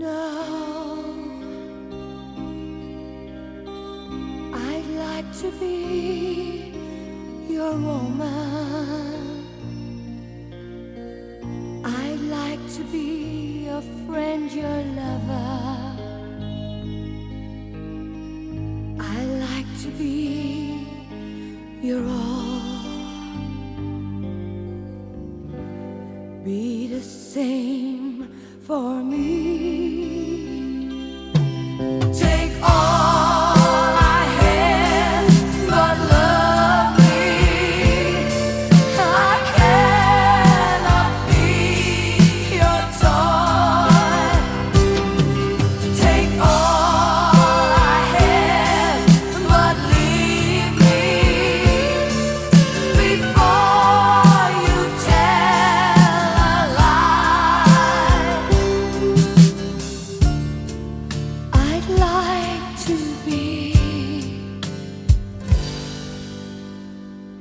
know, I'd like to be your woman. I'd like to be your friend, your lover. I'd like to be your all. Be the same for me.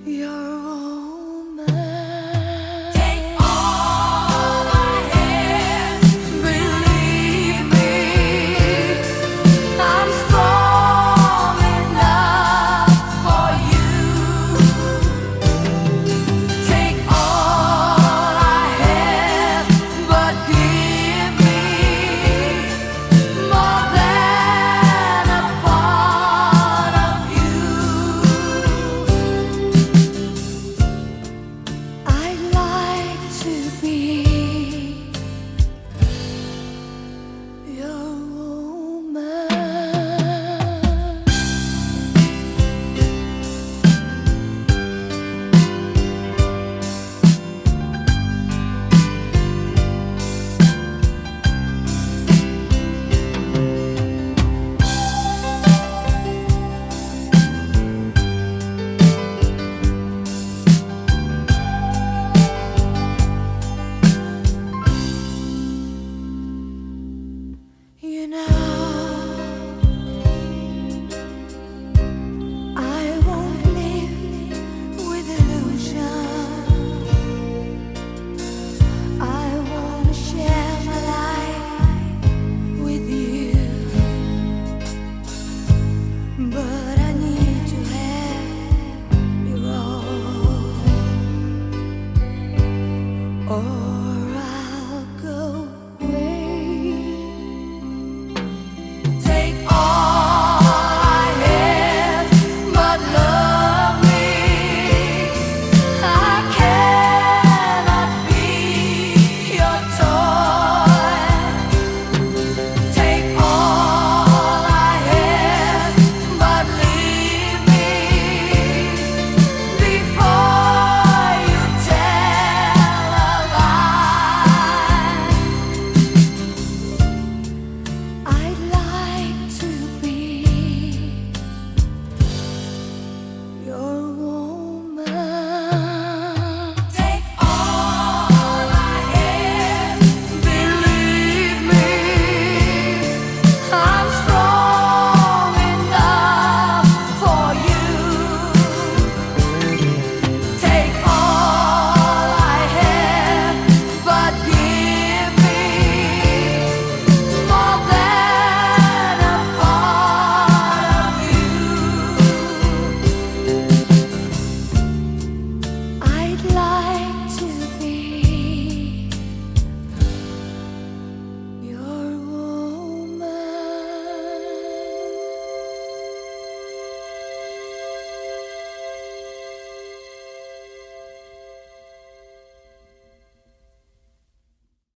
Yeah. Oh.